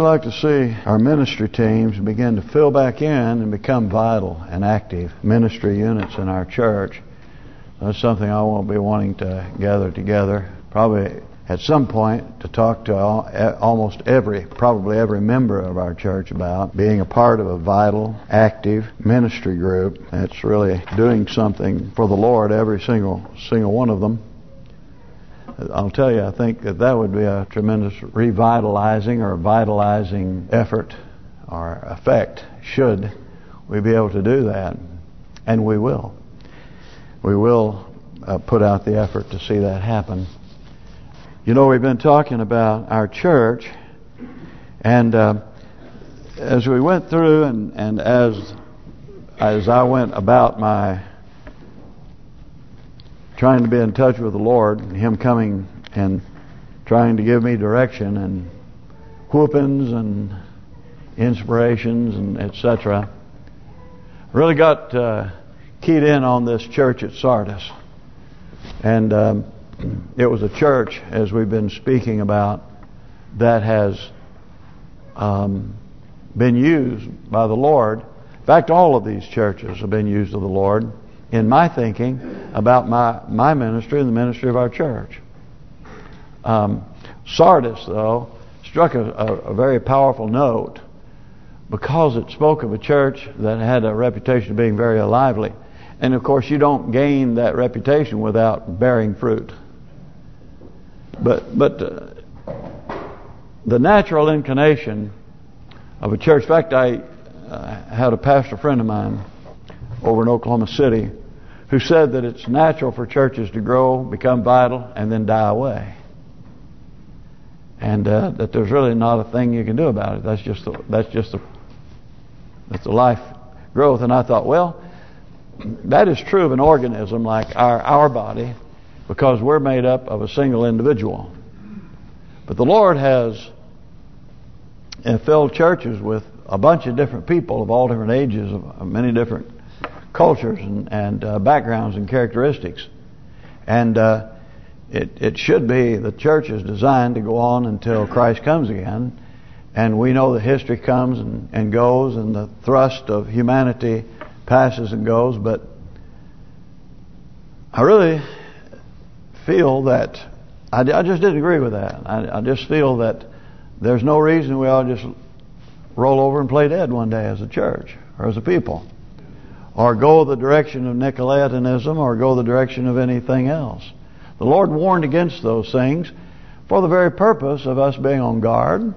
really like to see our ministry teams begin to fill back in and become vital and active ministry units in our church. That's something I won't be wanting to gather together. Probably at some point to talk to all, almost every, probably every member of our church about being a part of a vital, active ministry group that's really doing something for the Lord, every single single one of them. I'll tell you, I think that that would be a tremendous revitalizing or vitalizing effort or effect should we be able to do that. And we will. We will uh, put out the effort to see that happen. You know, we've been talking about our church, and uh, as we went through and, and as as I went about my trying to be in touch with the Lord, Him coming and trying to give me direction and whoopings and inspirations and etc. Really got uh, keyed in on this church at Sardis. And um, it was a church, as we've been speaking about, that has um, been used by the Lord. In fact, all of these churches have been used of the Lord in my thinking about my my ministry and the ministry of our church. Um, Sardis, though, struck a, a, a, very powerful note because it spoke of a church that had a reputation of being very lively. And of course, you don't gain that reputation without bearing fruit. But but uh, the natural inclination of a church. In fact, I uh, had a pastor friend of mine over in Oklahoma City who said that it's natural for churches to grow, become vital, and then die away. And uh, that there's really not a thing you can do about it. That's just the, that's just the that's the life growth. And I thought, well, that is true of an organism like our our body, because we're made up of a single individual. But the Lord has filled churches with a bunch of different people of all different ages, of many different cultures and, and uh, backgrounds and characteristics. And uh, it it should be the church is designed to go on until Christ comes again. And we know that history comes and, and goes and the thrust of humanity passes and goes. But I really feel that I, I just didn't agree with that. I, I just feel that there's no reason we all just roll over and play dead one day as a church or as a people or go the direction of Nicolaitanism or go the direction of anything else. The Lord warned against those things for the very purpose of us being on guard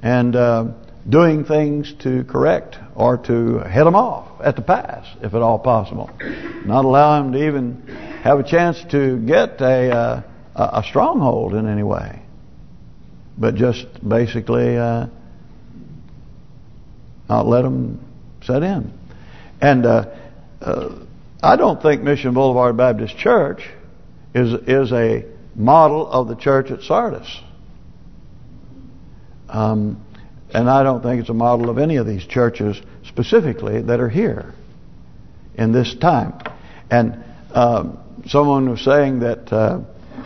and uh, doing things to correct or to head them off at the pass, if at all possible. Not allow them to even have a chance to get a, uh, a stronghold in any way. But just basically uh, not let them set in. And uh, uh, I don't think Mission Boulevard Baptist Church is is a model of the church at Sardis. Um, and I don't think it's a model of any of these churches specifically that are here in this time. And um, someone was saying that, uh,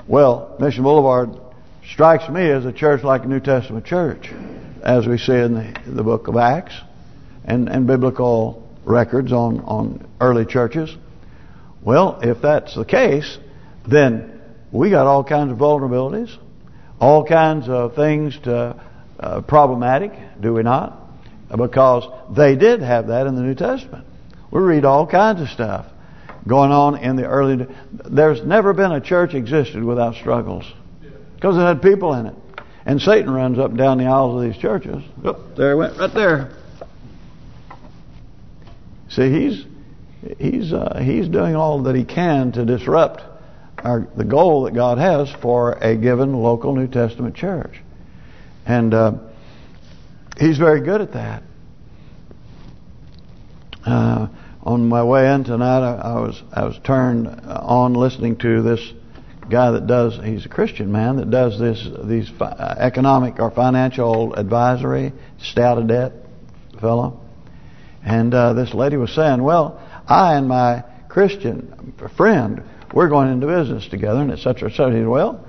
well, Mission Boulevard strikes me as a church like a New Testament church, as we see in the, the book of Acts and, and biblical records on, on early churches. Well, if that's the case, then we got all kinds of vulnerabilities, all kinds of things to uh, problematic, do we not? Because they did have that in the New Testament. We read all kinds of stuff going on in the early... There's never been a church existed without struggles. Because it had people in it. And Satan runs up and down the aisles of these churches. There he went, right there. See, he's he's uh, he's doing all that he can to disrupt our the goal that God has for a given local New Testament church, and uh, he's very good at that. Uh, on my way in tonight, I, I, was I was turned on listening to this guy that does. He's a Christian man that does this these economic or financial advisory, stay out of debt fellow and uh, this lady was saying, well, I and my Christian friend, we're going into business together, and etc. etc. He said, well,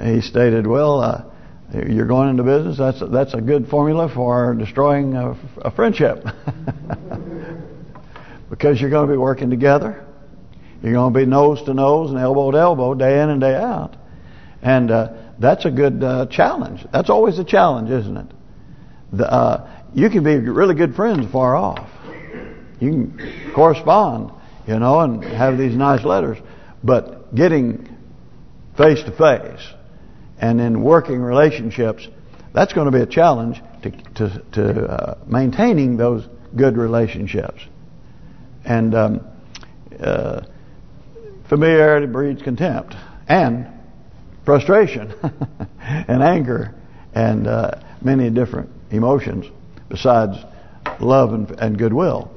he stated, well, uh, You're going into business. That's a, that's a good formula for destroying a, a friendship. because you're going to be working together. You're going to be nose to nose and elbow to elbow day in and day out. And uh, that's a good uh, challenge. That's always a challenge, isn't it? The, uh, you can be really good friends far off. You can correspond, you know, and have these nice letters. But getting face to face and in working relationships, that's going to be a challenge to to, to uh, maintaining those good relationships. And um, uh, familiarity breeds contempt and frustration and anger and uh, many different emotions besides love and, and goodwill.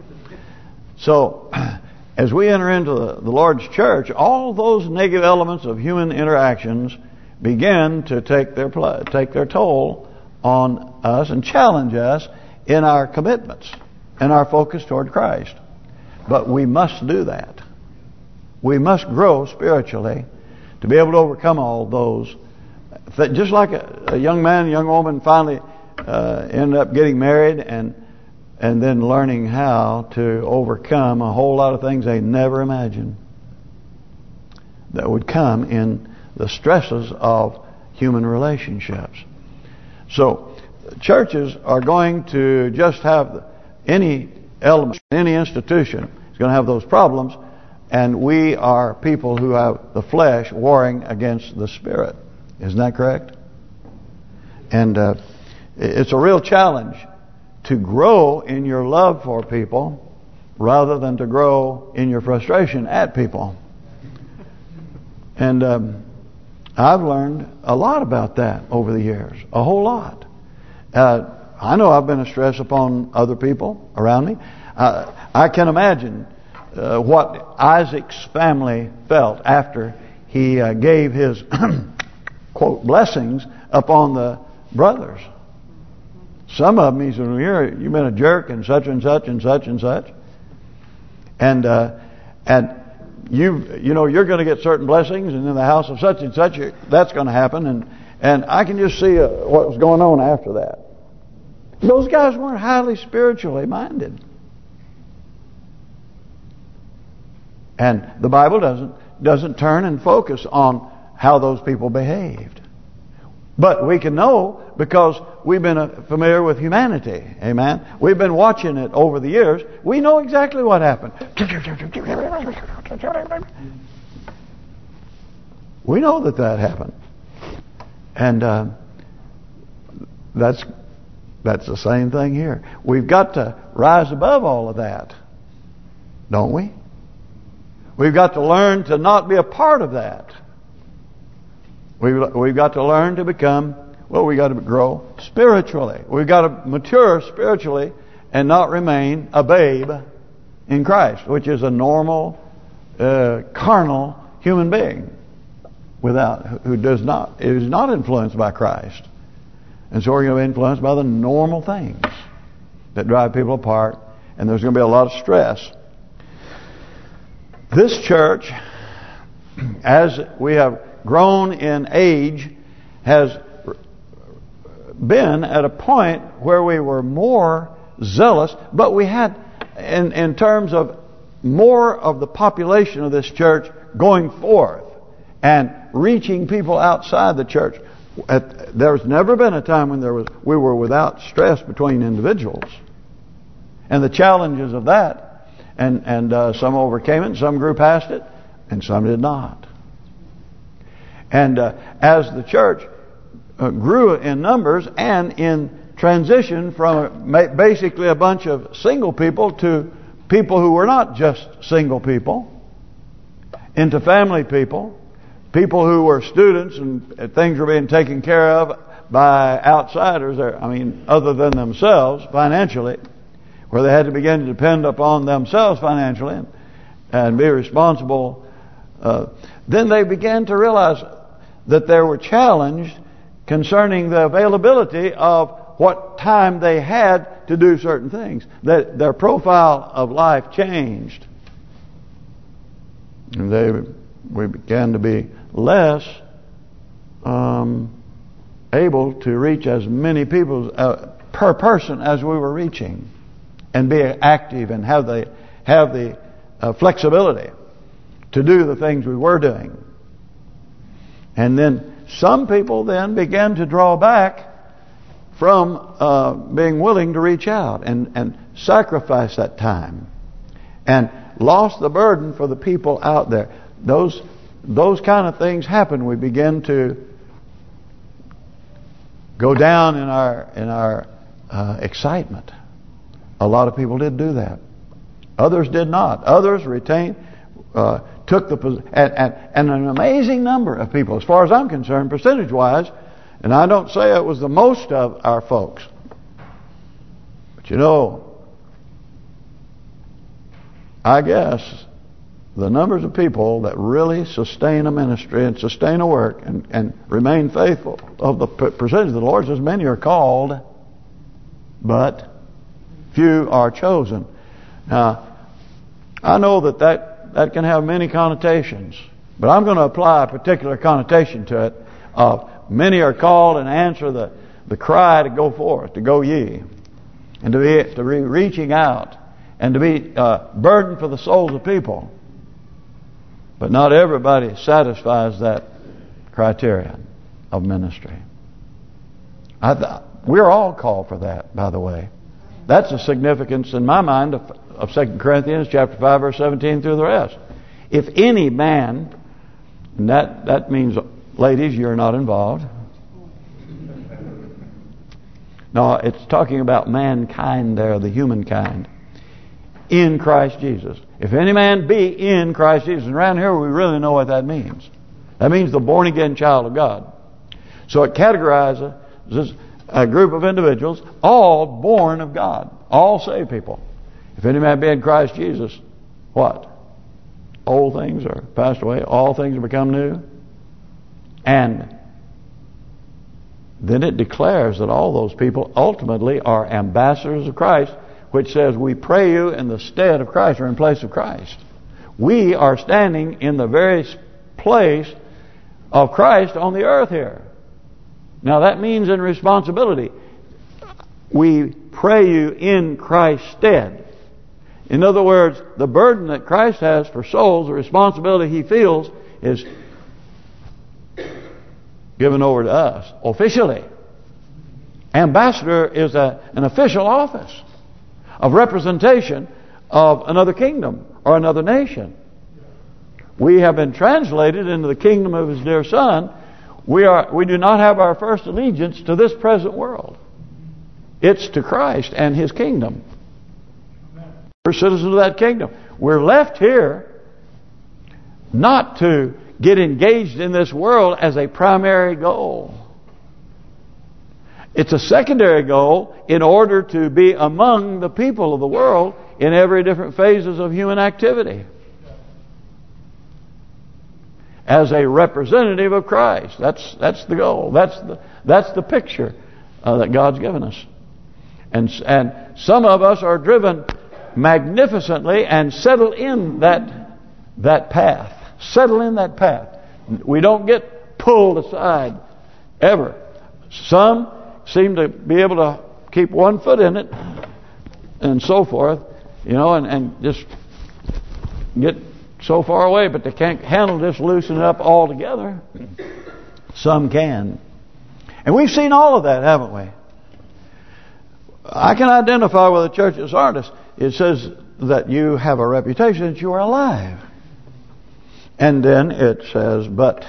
So, as we enter into the, the Lord's church, all those negative elements of human interactions begin to take their take their toll on us and challenge us in our commitments and our focus toward Christ. But we must do that. We must grow spiritually to be able to overcome all those. Just like a, a young man, young woman finally uh, ended up getting married and and then learning how to overcome a whole lot of things they never imagined that would come in the stresses of human relationships. So, churches are going to just have any element, any institution is going to have those problems, and we are people who have the flesh warring against the spirit. Isn't that correct? And uh, it's a real challenge to grow in your love for people rather than to grow in your frustration at people. And um, I've learned a lot about that over the years, a whole lot. Uh, I know I've been a stress upon other people around me. Uh, I can imagine uh, what Isaac's family felt after he uh, gave his quote blessings upon the brothers. Some of them, he said, well, you're, you've been a jerk and such and such and such and such. And uh, and you you know you're going to get certain blessings, and in the house of such and such, that's going to happen. And and I can just see uh, what was going on after that. Those guys weren't highly spiritually minded. And the Bible doesn't doesn't turn and focus on how those people behaved. But we can know because we've been uh, familiar with humanity. Amen. We've been watching it over the years. We know exactly what happened. We know that that happened. And uh, that's that's the same thing here. We've got to rise above all of that. Don't we? We've got to learn to not be a part of that. We've, we've got to learn to become, well, we've got to grow spiritually. We've got to mature spiritually and not remain a babe in Christ, which is a normal, uh, carnal human being without who does not is not influenced by Christ. And so we're going to be influenced by the normal things that drive people apart. And there's going to be a lot of stress this church, as we have grown in age, has been at a point where we were more zealous, but we had, in, in terms of more of the population of this church going forth and reaching people outside the church. There's never been a time when there was we were without stress between individuals. And the challenges of that and and uh, some overcame it, some grew past it, and some did not. And uh, as the church uh, grew in numbers and in transition from basically a bunch of single people to people who were not just single people, into family people, people who were students and things were being taken care of by outsiders, I mean, other than themselves financially, where they had to begin to depend upon themselves financially and, and be responsible. Uh, then they began to realize that they were challenged concerning the availability of what time they had to do certain things. That their profile of life changed. And they we began to be less um, able to reach as many people uh, per person as we were reaching, and be active and have the have the uh, flexibility to do the things we were doing. And then some people then began to draw back from uh, being willing to reach out and and sacrifice that time, and lost the burden for the people out there. Those those kind of things happen. We begin to go down in our in our uh, excitement. A lot of people did do that. Others did not. Others retained, uh, took the and, and and an amazing number of people, as far as I'm concerned, percentage-wise, and I don't say it was the most of our folks, but you know, I guess the numbers of people that really sustain a ministry and sustain a work and, and remain faithful of the percentage of the Lord says many are called, but few are chosen. Now, I know that that, that can have many connotations, but I'm going to apply a particular connotation to it many are called and answer the, the cry to go forth, to go ye, and to be to be reaching out and to be uh, burdened for the souls of people. But not everybody satisfies that criterion of ministry. I we're all called for that, by the way. That's the significance in my mind of, of 2 Corinthians chapter 5 verse 17 through the rest. If any man, and that, that means, ladies, you're not involved. No, it's talking about mankind there, the humankind in Christ Jesus. If any man be in Christ Jesus. And around here we really know what that means. That means the born-again child of God. So it categorizes a group of individuals, all born of God. All saved people. If any man be in Christ Jesus, what? Old things are passed away. All things have become new. And then it declares that all those people ultimately are ambassadors of Christ which says we pray you in the stead of Christ or in place of Christ. We are standing in the very place of Christ on the earth here. Now that means in responsibility. We pray you in Christ's stead. In other words, the burden that Christ has for souls, the responsibility he feels is given over to us officially. Ambassador is a, an official office of representation of another kingdom or another nation. We have been translated into the kingdom of His dear Son. We are we do not have our first allegiance to this present world. It's to Christ and His kingdom. We're citizens of that kingdom. We're left here not to get engaged in this world as a primary goal. It's a secondary goal in order to be among the people of the world in every different phases of human activity. As a representative of Christ. That's that's the goal. That's the that's the picture uh, that God's given us. And and some of us are driven magnificently and settle in that that path. Settle in that path. We don't get pulled aside ever. Some seem to be able to keep one foot in it and so forth, you know, and, and just get so far away, but they can't handle this loosening up altogether. Some can. And we've seen all of that, haven't we? I can identify with the church of Sardis. It says that you have a reputation that you are alive. And then it says, but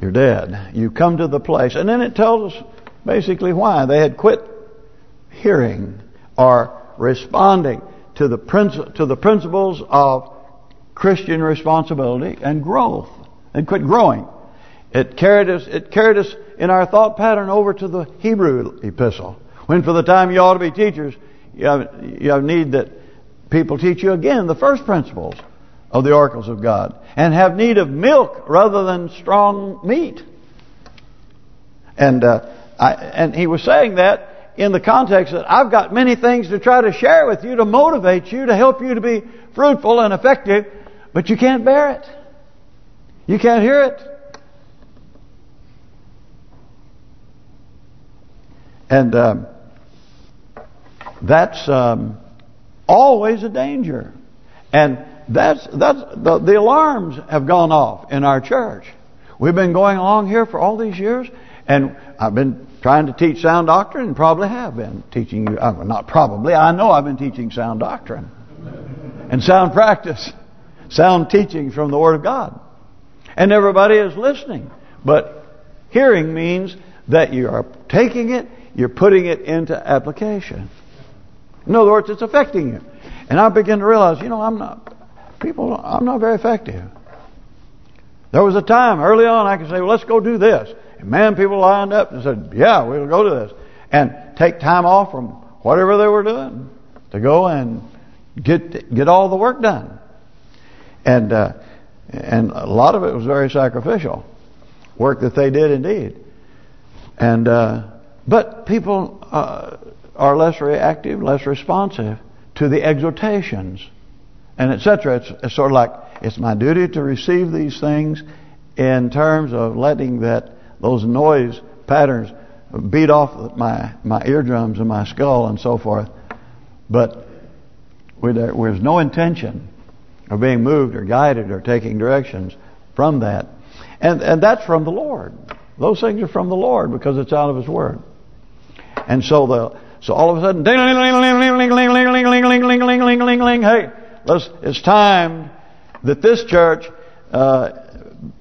you're dead. You come to the place. And then it tells us Basically why? They had quit hearing or responding to the to the principles of Christian responsibility and growth. and quit growing. It carried us it carried us in our thought pattern over to the Hebrew epistle. When for the time you ought to be teachers, you have you have need that people teach you again the first principles of the oracles of God. And have need of milk rather than strong meat. And uh, I, and he was saying that in the context that I've got many things to try to share with you to motivate you, to help you to be fruitful and effective, but you can't bear it. You can't hear it. And um, that's um, always a danger. And that's that's the, the alarms have gone off in our church. We've been going along here for all these years, and I've been trying to teach sound doctrine, and probably have been teaching you. Uh, not probably, I know I've been teaching sound doctrine and sound practice, sound teaching from the Word of God, and everybody is listening. But hearing means that you are taking it, you're putting it into application. In other words, it's affecting you. And I begin to realize, you know, I'm not, people, I'm not very effective. There was a time early on I could say, well, let's go do this. And man, people lined up and said, yeah, we'll go to this. And take time off from whatever they were doing to go and get get all the work done. And uh, and a lot of it was very sacrificial work that they did indeed. And uh, but people uh, are less reactive, less responsive to the exhortations and etc. It's, it's sort of like it's my duty to receive these things in terms of letting that those noise patterns beat off my my eardrums and my skull and so forth. But there's no intention of being moved or guided or taking directions from that. And and that's from the Lord. Those things are from the Lord because it's out of His Word. And so the so all of a sudden, ding, ling, ling, ling, ling, ling, ling, ling, ling, ling, hey, it's time that this church uh,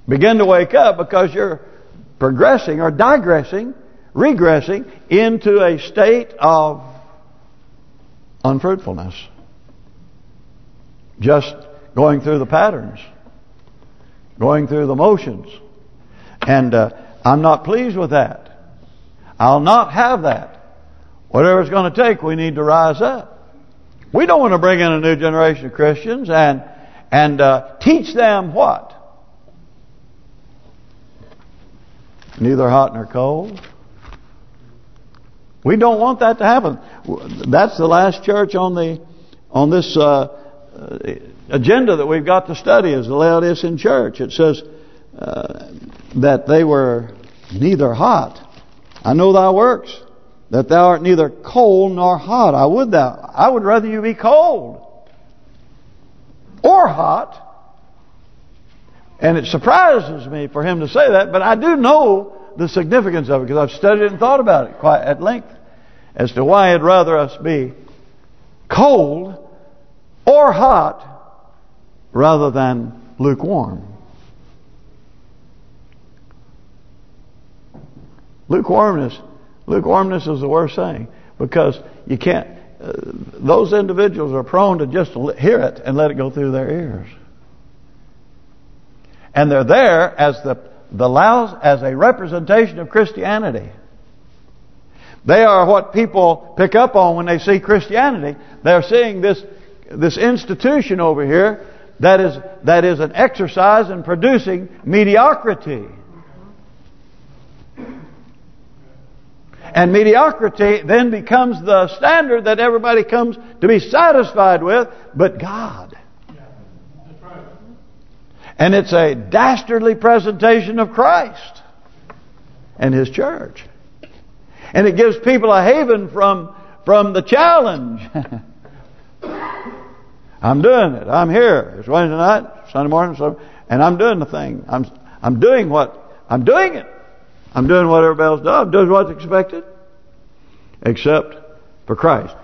begin to wake up because you're progressing or digressing, regressing into a state of unfruitfulness. Just going through the patterns, going through the motions. And uh, I'm not pleased with that. I'll not have that. Whatever it's going to take, we need to rise up. We don't want to bring in a new generation of Christians and and uh, teach them what? Neither hot nor cold. We don't want that to happen. That's the last church on the on this uh, agenda that we've got to study is the Laodicean church. It says uh, that they were neither hot. I know thy works, that thou art neither cold nor hot. I would thou. I would rather you be cold or hot. And it surprises me for him to say that, but I do know the significance of it because I've studied it and thought about it quite at length as to why he'd rather us be cold or hot rather than lukewarm. Lukewarmness, lukewarmness is the worst thing because you can't. Uh, those individuals are prone to just hear it and let it go through their ears, and they're there as the the as a representation of Christianity. They are what people pick up on when they see Christianity. They're seeing this this institution over here that is that is an exercise in producing mediocrity. And mediocrity then becomes the standard that everybody comes to be satisfied with, but God. And it's a dastardly presentation of Christ and His church. And it gives people a haven from from the challenge. I'm doing it. I'm here. It's Wednesday night, Sunday morning, and I'm doing the thing. I'm I'm doing what I'm doing it. I'm doing what everybody else does. I'm doing what's expected, except for Christ.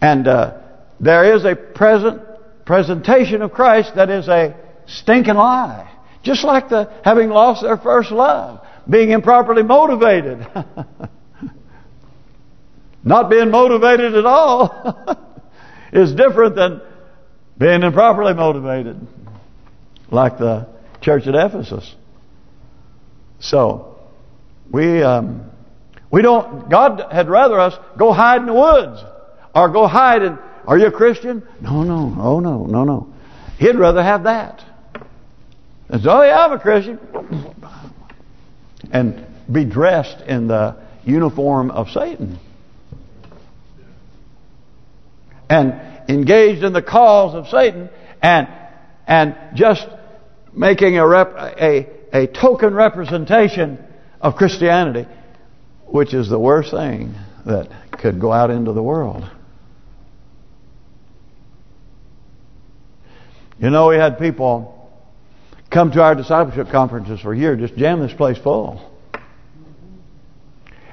And uh, there is a present presentation of Christ that is a stinking lie. Just like the having lost their first love, being improperly motivated. Not being motivated at all is different than being improperly motivated, like the church at Ephesus. So, we um, we don't. God had rather us go hide in the woods or go hide in. Are you a Christian? No, no, oh no, no, no. He'd rather have that. And oh yeah, I'm a Christian, and be dressed in the uniform of Satan and engaged in the cause of Satan and and just making a rep, a a token representation of Christianity which is the worst thing that could go out into the world. You know, we had people come to our discipleship conferences for a year, just jam this place full.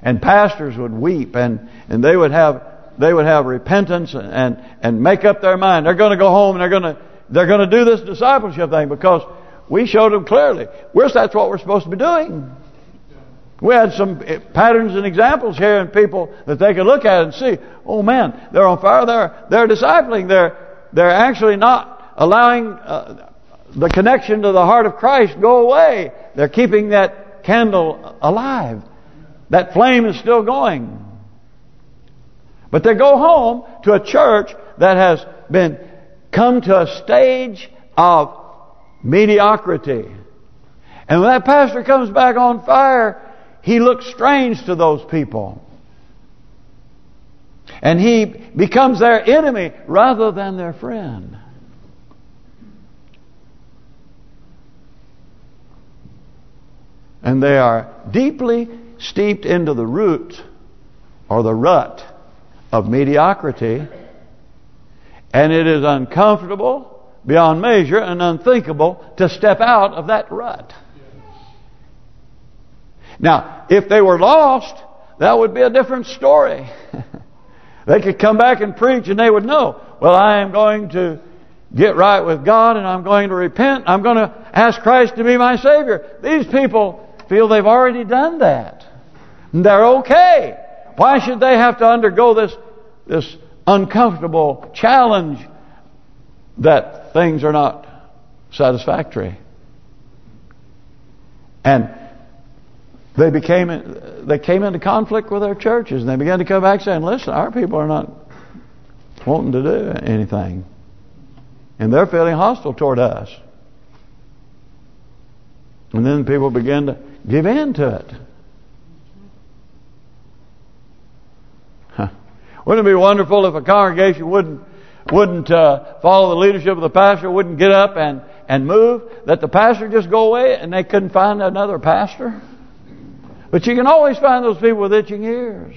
And pastors would weep and, and they would have they would have repentance and, and, and make up their mind. They're going to go home and they're going to they're going to do this discipleship thing because we showed them clearly. We're, that's what we're supposed to be doing. We had some eh, patterns and examples here and people that they could look at and see, oh man, they're on fire, they're they're discipling, they're they're actually not allowing uh, the connection to the heart of Christ go away. They're keeping that candle alive. That flame is still going. But they go home to a church that has been come to a stage of mediocrity. And when that pastor comes back on fire, he looks strange to those people. And he becomes their enemy rather than their friend. And they are deeply steeped into the root or the rut of mediocrity. And it is uncomfortable beyond measure and unthinkable to step out of that rut. Now, if they were lost, that would be a different story. they could come back and preach and they would know, well, I am going to get right with God and I'm going to repent. I'm going to ask Christ to be my Savior. These people feel they've already done that. And they're okay. Why should they have to undergo this this uncomfortable challenge that things are not satisfactory? And they became they came into conflict with their churches and they began to come back saying, listen, our people are not wanting to do anything. And they're feeling hostile toward us. And then people begin to give in to it. Huh. Wouldn't it be wonderful if a congregation wouldn't wouldn't uh, follow the leadership of the pastor, wouldn't get up and and move, that the pastor just go away and they couldn't find another pastor? But you can always find those people with itching ears.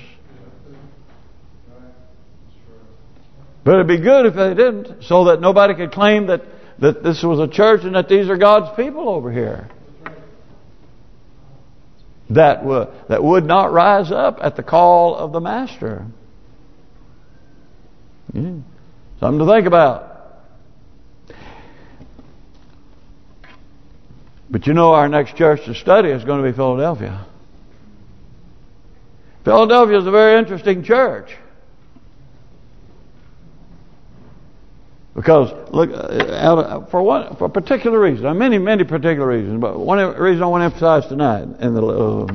But it'd be good if they didn't, so that nobody could claim that that this was a church and that these are God's people over here. That would that would not rise up at the call of the master. Yeah. Something to think about. But you know our next church to study is going to be Philadelphia. Philadelphia is a very interesting church. Because look, uh, for one, for a particular reason, many, many particular reasons, but one reason I want to emphasize tonight in the little,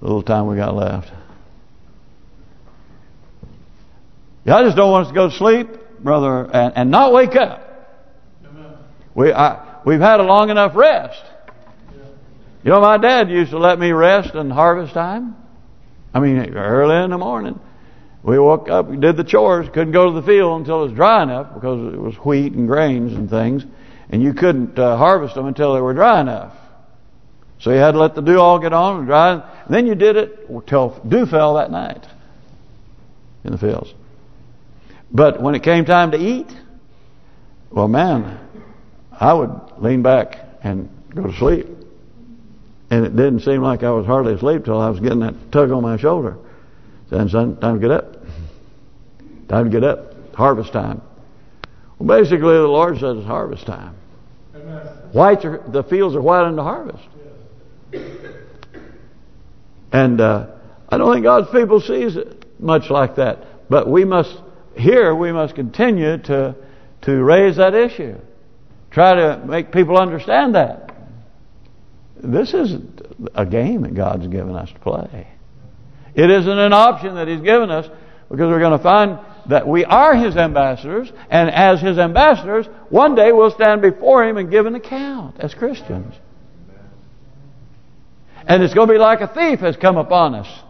little time we got left. Yeah, I just don't want us to go to sleep, brother, and, and not wake up. We I, we've had a long enough rest. You know, my dad used to let me rest in harvest time. I mean, early in the morning. We woke up, did the chores, couldn't go to the field until it was dry enough because it was wheat and grains and things. And you couldn't uh, harvest them until they were dry enough. So you had to let the dew all get on and dry. And then you did it till dew fell that night in the fields. But when it came time to eat, well, man, I would lean back and go to sleep. And it didn't seem like I was hardly asleep till I was getting that tug on my shoulder. Saying, son, time to get up. Time to get up. Harvest time. Well, basically, the Lord says it's harvest time. Whites are the fields are white unto harvest. And uh, I don't think God's people sees it much like that. But we must here we must continue to to raise that issue. Try to make people understand that. This is a game that God's given us to play. It isn't an option that He's given us because we're going to find that we are His ambassadors and as His ambassadors, one day we'll stand before Him and give an account as Christians. And it's going to be like a thief has come upon us.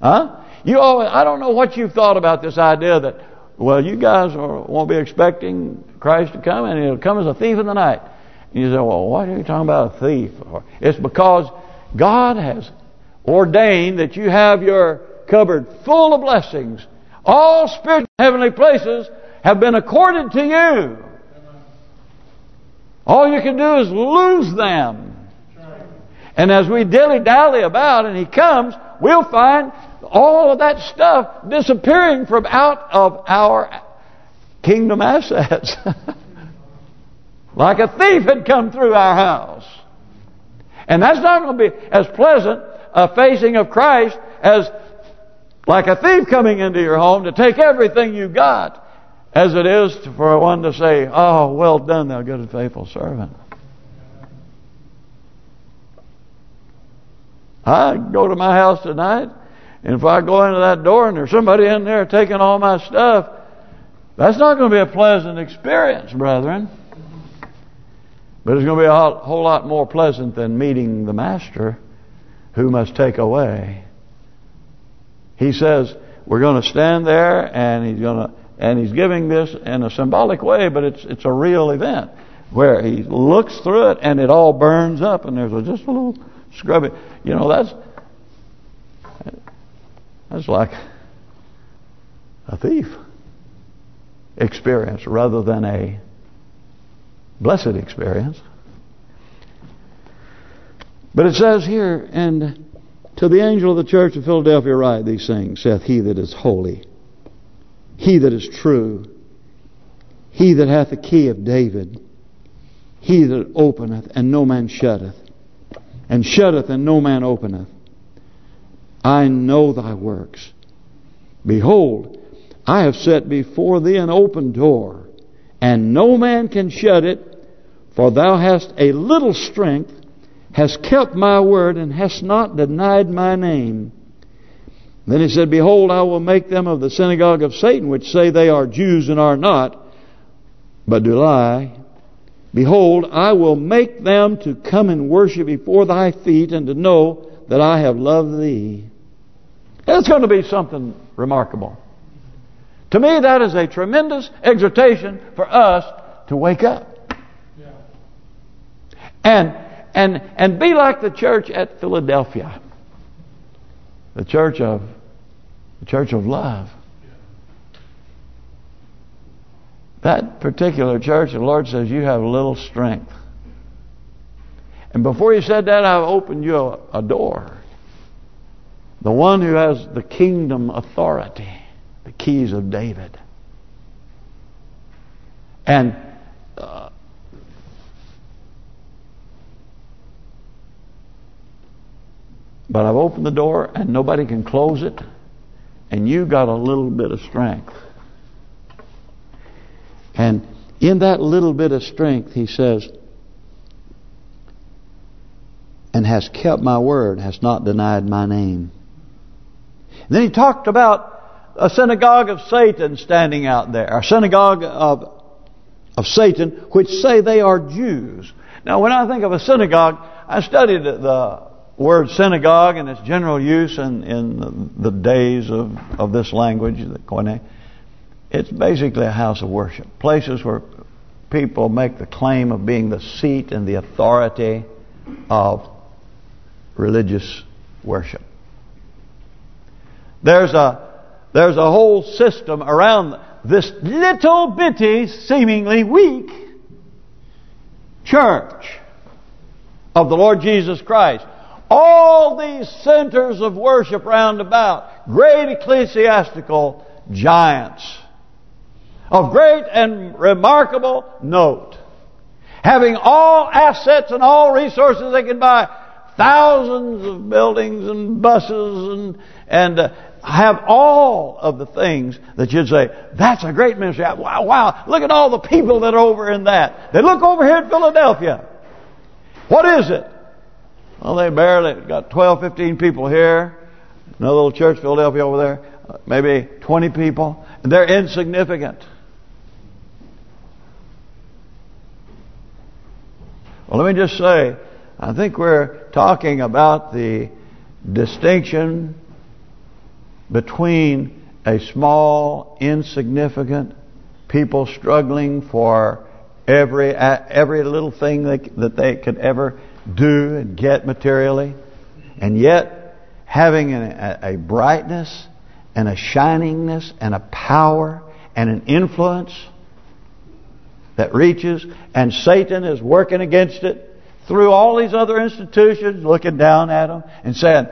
Huh? You always, I don't know what you've thought about this idea that, well, you guys are, won't be expecting Christ to come and He'll come as a thief in the night. You say, well, why are you talking about a thief? It's because God has ordained that you have your cupboard full of blessings. All spiritual heavenly places have been accorded to you. All you can do is lose them. And as we dilly-dally about and He comes, we'll find all of that stuff disappearing from out of our kingdom assets. like a thief had come through our house. And that's not going to be as pleasant a facing of Christ as like a thief coming into your home to take everything you got as it is for one to say, Oh, well done, thou good and faithful servant. I go to my house tonight, and if I go into that door and there's somebody in there taking all my stuff, that's not going to be a pleasant experience, brethren. But it's going to be a whole lot more pleasant than meeting the Master who must take away. He says, we're going to stand there and he's going to and he's giving this in a symbolic way, but it's it's a real event where he looks through it and it all burns up and there's a, just a little scrubby. You know, that's that's like a thief experience rather than a blessed experience. But it says here, and to the angel of the church of Philadelphia write these things, saith he that is holy, he that is true, he that hath the key of David, he that openeth and no man shutteth, and shutteth and no man openeth. I know thy works. Behold, I have set before thee an open door, and no man can shut it, for thou hast a little strength, hast kept my word, and hast not denied my name. Then he said, Behold, I will make them of the synagogue of Satan, which say they are Jews and are not, but do lie. Behold, I will make them to come and worship before thy feet, and to know that I have loved thee. It's going to be something remarkable. To me, that is a tremendous exhortation for us to wake up. And and and be like the church at Philadelphia. The church of the church of love. That particular church, the Lord says, you have little strength. And before you said that, I've opened you a, a door. The one who has the kingdom authority, the keys of David. And uh, but I've opened the door and nobody can close it and you got a little bit of strength. And in that little bit of strength, he says, and has kept my word, has not denied my name. And then he talked about a synagogue of Satan standing out there, a synagogue of of Satan, which say they are Jews. Now, when I think of a synagogue, I studied the word synagogue and its general use in, in the days of, of this language, the Koine. It's basically a house of worship. Places where people make the claim of being the seat and the authority of religious worship. There's a there's a whole system around this little bitty, seemingly weak church of the Lord Jesus Christ. All these centers of worship round about, great ecclesiastical giants of great and remarkable note. Having all assets and all resources they can buy, thousands of buildings and buses and and uh, have all of the things that you'd say, that's a great ministry. Wow, wow, look at all the people that are over in that. They look over here in Philadelphia. What is it? Well, they barely got 12, 15 people here. Another little church, Philadelphia over there. Maybe 20 people. And they're insignificant. Well, let me just say, I think we're talking about the distinction between a small, insignificant people struggling for every every little thing that, that they could ever do and get materially and yet having a, a brightness and a shiningness and a power and an influence that reaches and Satan is working against it through all these other institutions looking down at them and saying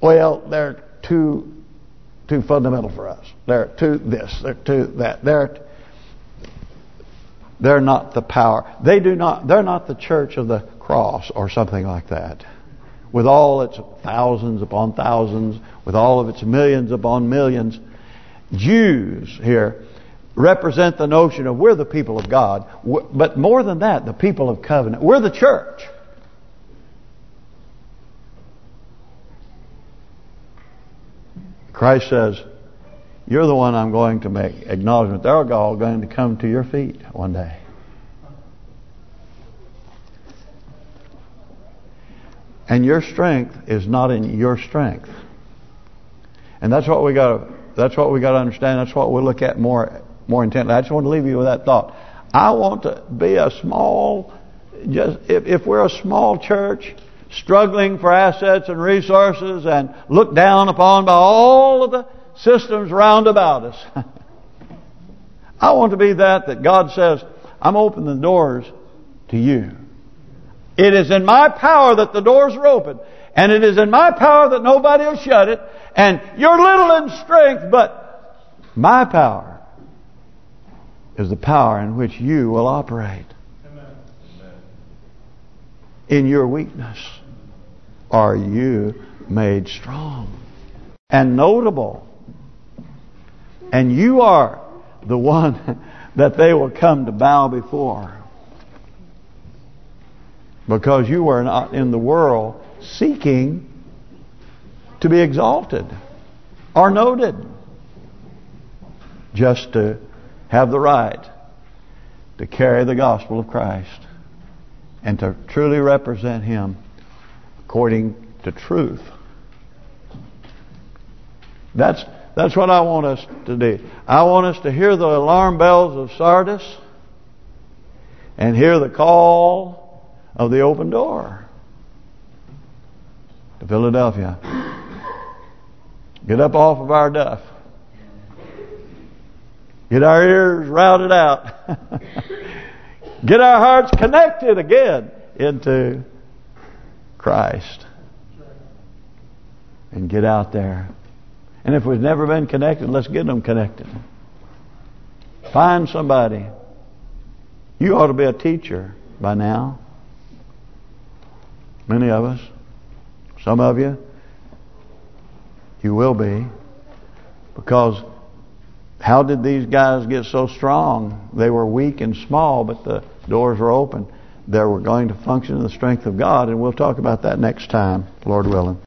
well they're too too fundamental for us they're too this they're too that they're they're not the power they do not they're not the church of the cross or something like that with all its thousands upon thousands, with all of its millions upon millions. Jews here represent the notion of we're the people of God. But more than that, the people of covenant. We're the church. Christ says, you're the one I'm going to make acknowledgement. They're all going to come to your feet one day. And your strength is not in your strength. And that's what we got to that's what we got to understand. That's what we'll look at more more intently. I just want to leave you with that thought. I want to be a small just if if we're a small church struggling for assets and resources and looked down upon by all of the systems round about us. I want to be that that God says, I'm opening the doors to you. It is in my power that the doors are open. And it is in my power that nobody will shut it. And you're little in strength, but my power is the power in which you will operate. Amen. In your weakness are you made strong and notable. And you are the one that they will come to bow before. Because you are not in the world seeking to be exalted or noted. Just to have the right to carry the gospel of Christ and to truly represent Him according to truth. That's that's what I want us to do. I want us to hear the alarm bells of Sardis and hear the call of the open door to Philadelphia. Get up off of our duff. Get our ears routed out. Get our hearts connected again into Christ. And get out there. And if we've never been connected, let's get them connected. Find somebody. You ought to be a teacher by now. Many of us. Some of you. You will be. Because how did these guys get so strong? They were weak and small, but the doors were open. They were going to function in the strength of God, and we'll talk about that next time, Lord willing.